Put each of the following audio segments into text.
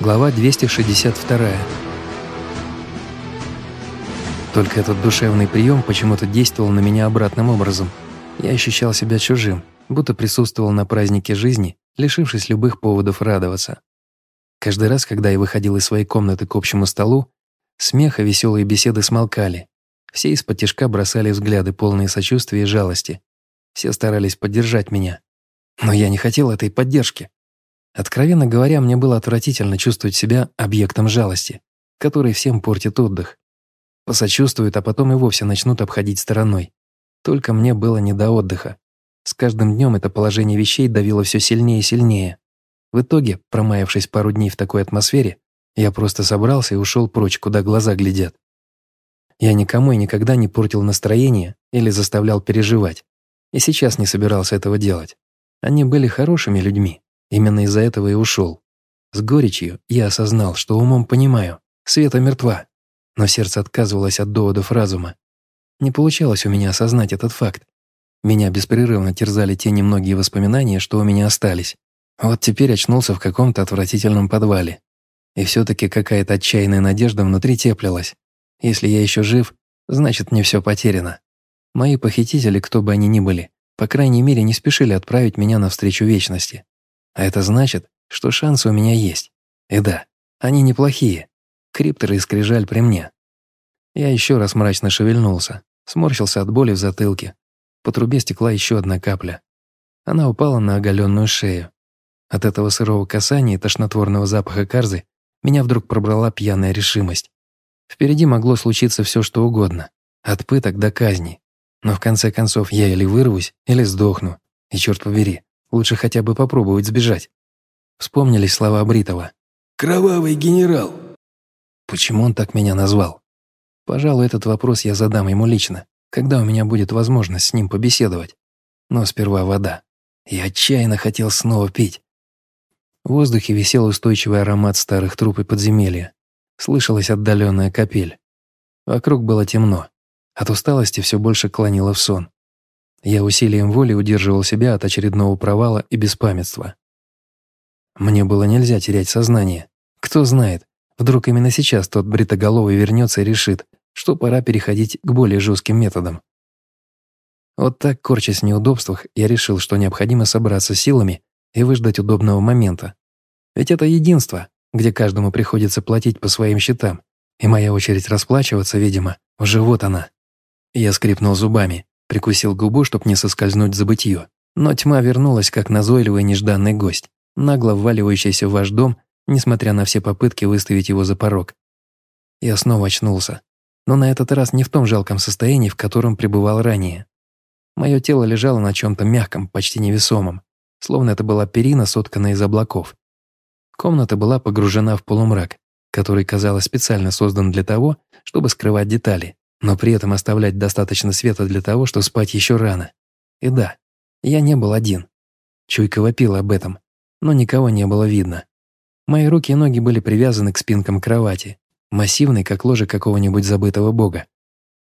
Глава 262. Только этот душевный прием почему-то действовал на меня обратным образом. Я ощущал себя чужим, будто присутствовал на празднике жизни, лишившись любых поводов радоваться. Каждый раз, когда я выходил из своей комнаты к общему столу, смех и веселые беседы смолкали. Все из-под тяжка бросали взгляды, полные сочувствия и жалости. Все старались поддержать меня. Но я не хотел этой поддержки. Откровенно говоря, мне было отвратительно чувствовать себя объектом жалости, который всем портит отдых. Посочувствуют, а потом и вовсе начнут обходить стороной. Только мне было не до отдыха. С каждым днем это положение вещей давило все сильнее и сильнее. В итоге, промаявшись пару дней в такой атмосфере, я просто собрался и ушел прочь, куда глаза глядят. Я никому и никогда не портил настроение или заставлял переживать. И сейчас не собирался этого делать. Они были хорошими людьми, Именно из-за этого и ушел. С горечью я осознал, что умом понимаю, Света мертва, но сердце отказывалось от доводов разума. Не получалось у меня осознать этот факт. Меня беспрерывно терзали те немногие воспоминания, что у меня остались. Вот теперь очнулся в каком-то отвратительном подвале. И все-таки какая-то отчаянная надежда внутри теплилась. Если я еще жив, значит мне все потеряно. Мои похитители, кто бы они ни были, по крайней мере не спешили отправить меня навстречу вечности. А это значит, что шансы у меня есть. И да, они неплохие. Криптор и скрижаль при мне. Я еще раз мрачно шевельнулся, сморщился от боли в затылке. По трубе стекла еще одна капля. Она упала на оголенную шею. От этого сырого касания и тошнотворного запаха карзы меня вдруг пробрала пьяная решимость. Впереди могло случиться все, что угодно. От пыток до казни. Но в конце концов я или вырвусь, или сдохну. И черт побери, Лучше хотя бы попробовать сбежать. Вспомнились слова Бритова. «Кровавый генерал!» Почему он так меня назвал? Пожалуй, этот вопрос я задам ему лично, когда у меня будет возможность с ним побеседовать. Но сперва вода. Я отчаянно хотел снова пить. В воздухе висел устойчивый аромат старых труп и подземелья. Слышалась отдаленная капель. Вокруг было темно. От усталости все больше клонило в сон. Я усилием воли удерживал себя от очередного провала и беспамятства. Мне было нельзя терять сознание. Кто знает, вдруг именно сейчас тот бритоголовый вернется и решит, что пора переходить к более жестким методам. Вот так, корчась в неудобствах, я решил, что необходимо собраться силами и выждать удобного момента. Ведь это единство, где каждому приходится платить по своим счетам, и моя очередь расплачиваться, видимо, уже вот она. Я скрипнул зубами. Прикусил губу, чтоб не соскользнуть в забытье. Но тьма вернулась, как назойливый нежданный гость, нагло вваливающийся в ваш дом, несмотря на все попытки выставить его за порог. Я снова очнулся. Но на этот раз не в том жалком состоянии, в котором пребывал ранее. Мое тело лежало на чем-то мягком, почти невесомом, словно это была перина, сотканная из облаков. Комната была погружена в полумрак, который, казалось, специально создан для того, чтобы скрывать детали но при этом оставлять достаточно света для того, чтобы спать еще рано. И да, я не был один. Чуйка вопила об этом, но никого не было видно. Мои руки и ноги были привязаны к спинкам кровати, массивной, как ложе какого-нибудь забытого бога.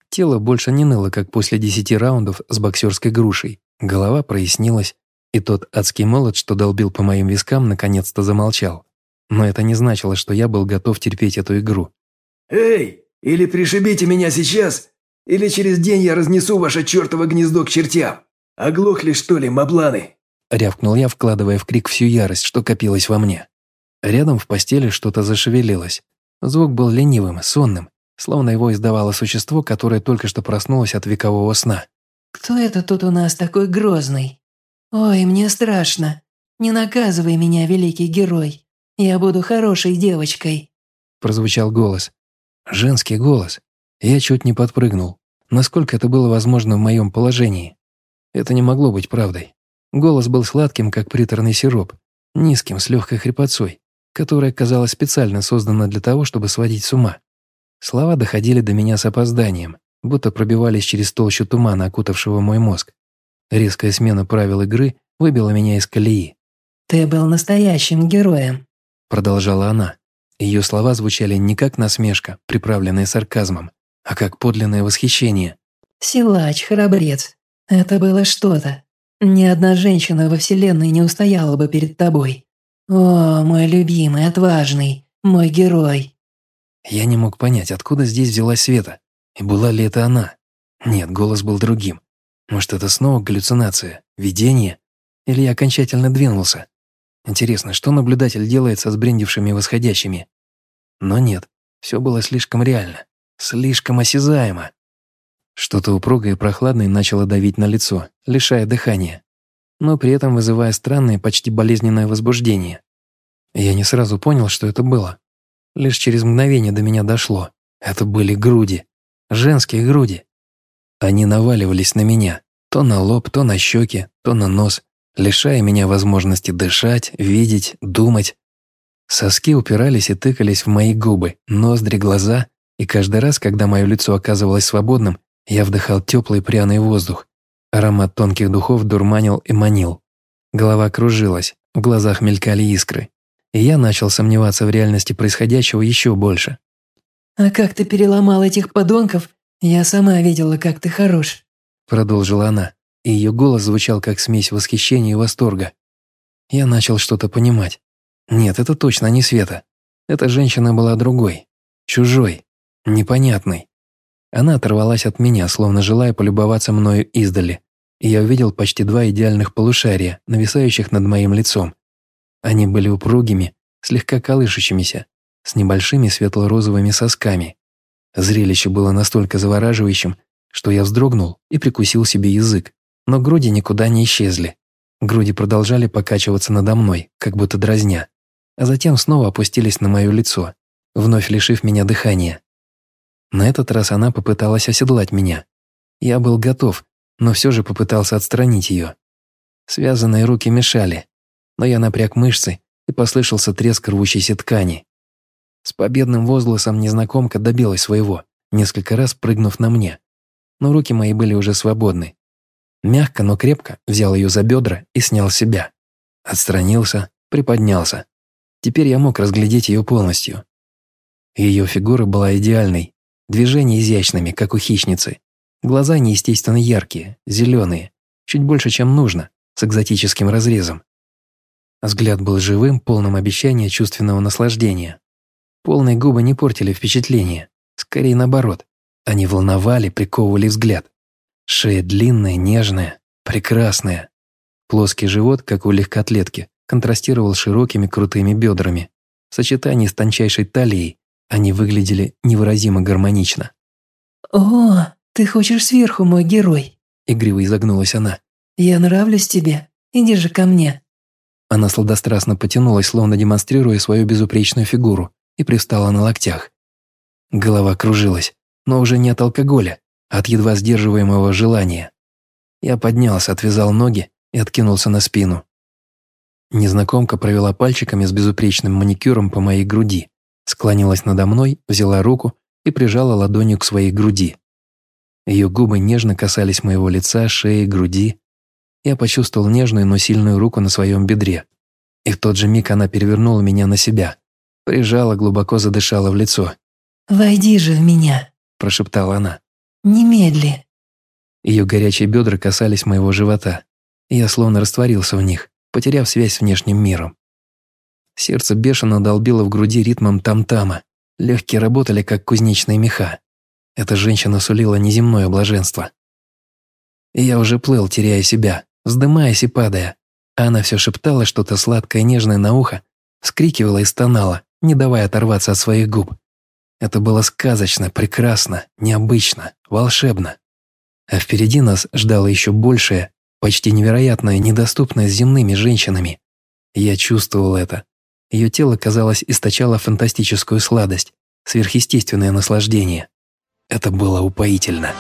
Тело больше не ныло, как после десяти раундов с боксерской грушей. Голова прояснилась, и тот адский молот, что долбил по моим вискам, наконец-то замолчал. Но это не значило, что я был готов терпеть эту игру. «Эй, или пришибите меня сейчас, или через день я разнесу ваше чертово гнездо к чертям. Оглохли, что ли, мабланы?» Рявкнул я, вкладывая в крик всю ярость, что копилась во мне. Рядом в постели что-то зашевелилось. Звук был ленивым, сонным, словно его издавало существо, которое только что проснулось от векового сна. «Кто это тут у нас такой грозный? Ой, мне страшно. Не наказывай меня, великий герой. Я буду хорошей девочкой», – прозвучал голос. Женский голос. Я чуть не подпрыгнул. Насколько это было возможно в моем положении? Это не могло быть правдой. Голос был сладким, как приторный сироп, низким, с легкой хрипотцой, которая казалась специально создана для того, чтобы сводить с ума. Слова доходили до меня с опозданием, будто пробивались через толщу тумана, окутавшего мой мозг. Резкая смена правил игры выбила меня из колеи. «Ты был настоящим героем», — продолжала она. Ее слова звучали не как насмешка, приправленная сарказмом, а как подлинное восхищение. «Силач, храбрец, это было что-то. Ни одна женщина во Вселенной не устояла бы перед тобой. О, мой любимый, отважный, мой герой». Я не мог понять, откуда здесь взялась Света, и была ли это она. Нет, голос был другим. Может, это снова галлюцинация, видение? Или я окончательно двинулся? Интересно, что наблюдатель делает со сбрендившими восходящими? Но нет, все было слишком реально, слишком осязаемо. Что-то упругое и прохладное начало давить на лицо, лишая дыхания, но при этом вызывая странное, почти болезненное возбуждение. Я не сразу понял, что это было. Лишь через мгновение до меня дошло. Это были груди. Женские груди. Они наваливались на меня, то на лоб, то на щеки, то на нос, лишая меня возможности дышать, видеть, думать. Соски упирались и тыкались в мои губы, ноздри, глаза, и каждый раз, когда мое лицо оказывалось свободным, я вдыхал теплый пряный воздух. Аромат тонких духов дурманил и манил. Голова кружилась, в глазах мелькали искры. И я начал сомневаться в реальности происходящего еще больше. «А как ты переломал этих подонков? Я сама видела, как ты хорош», — продолжила она, и ее голос звучал как смесь восхищения и восторга. Я начал что-то понимать. Нет, это точно не Света. Эта женщина была другой, чужой, непонятной. Она оторвалась от меня, словно желая полюбоваться мною издали, и я увидел почти два идеальных полушария, нависающих над моим лицом. Они были упругими, слегка колышущимися, с небольшими светло-розовыми сосками. Зрелище было настолько завораживающим, что я вздрогнул и прикусил себе язык, но груди никуда не исчезли. Груди продолжали покачиваться надо мной, как будто дразня, а затем снова опустились на мое лицо, вновь лишив меня дыхания. На этот раз она попыталась оседлать меня. Я был готов, но все же попытался отстранить ее. Связанные руки мешали, но я напряг мышцы, и послышался треск рвущейся ткани. С победным возгласом незнакомка добилась своего, несколько раз прыгнув на мне. Но руки мои были уже свободны. Мягко, но крепко взял ее за бедра и снял себя. Отстранился, приподнялся. Теперь я мог разглядеть ее полностью. Ее фигура была идеальной, движения изящными, как у хищницы. Глаза неестественно яркие, зеленые, чуть больше, чем нужно, с экзотическим разрезом. Взгляд был живым, полным обещания чувственного наслаждения. Полные губы не портили впечатление. Скорее наоборот. Они волновали, приковывали взгляд. Шея длинная, нежная, прекрасная. Плоский живот, как у легкоатлетки, контрастировал широкими крутыми бедрами. В сочетании с тончайшей талией они выглядели невыразимо гармонично. «О, ты хочешь сверху, мой герой?» Игриво изогнулась она. «Я нравлюсь тебе. Иди же ко мне». Она сладострастно потянулась, словно демонстрируя свою безупречную фигуру, и привстала на локтях. Голова кружилась, но уже не от алкоголя, от едва сдерживаемого желания. Я поднялся, отвязал ноги и откинулся на спину. Незнакомка провела пальчиками с безупречным маникюром по моей груди, склонилась надо мной, взяла руку и прижала ладонью к своей груди. Ее губы нежно касались моего лица, шеи, груди. Я почувствовал нежную, но сильную руку на своем бедре. И в тот же миг она перевернула меня на себя, Прижала, глубоко задышала в лицо. «Войди же в меня», – прошептала она. «Немедли». Ее горячие бедра касались моего живота. Я словно растворился в них, потеряв связь с внешним миром. Сердце бешено долбило в груди ритмом там-тама. Легкие работали, как кузнечные меха. Эта женщина сулила неземное блаженство. Я уже плыл, теряя себя, вздымаясь и падая. А она все шептала что-то сладкое и нежное на ухо, вскрикивала и стонала не давая оторваться от своих губ. Это было сказочно, прекрасно, необычно, волшебно. А впереди нас ждало еще большее, почти невероятное, недоступное земными женщинами. Я чувствовал это. Ее тело, казалось, источало фантастическую сладость, сверхъестественное наслаждение. Это было упоительно.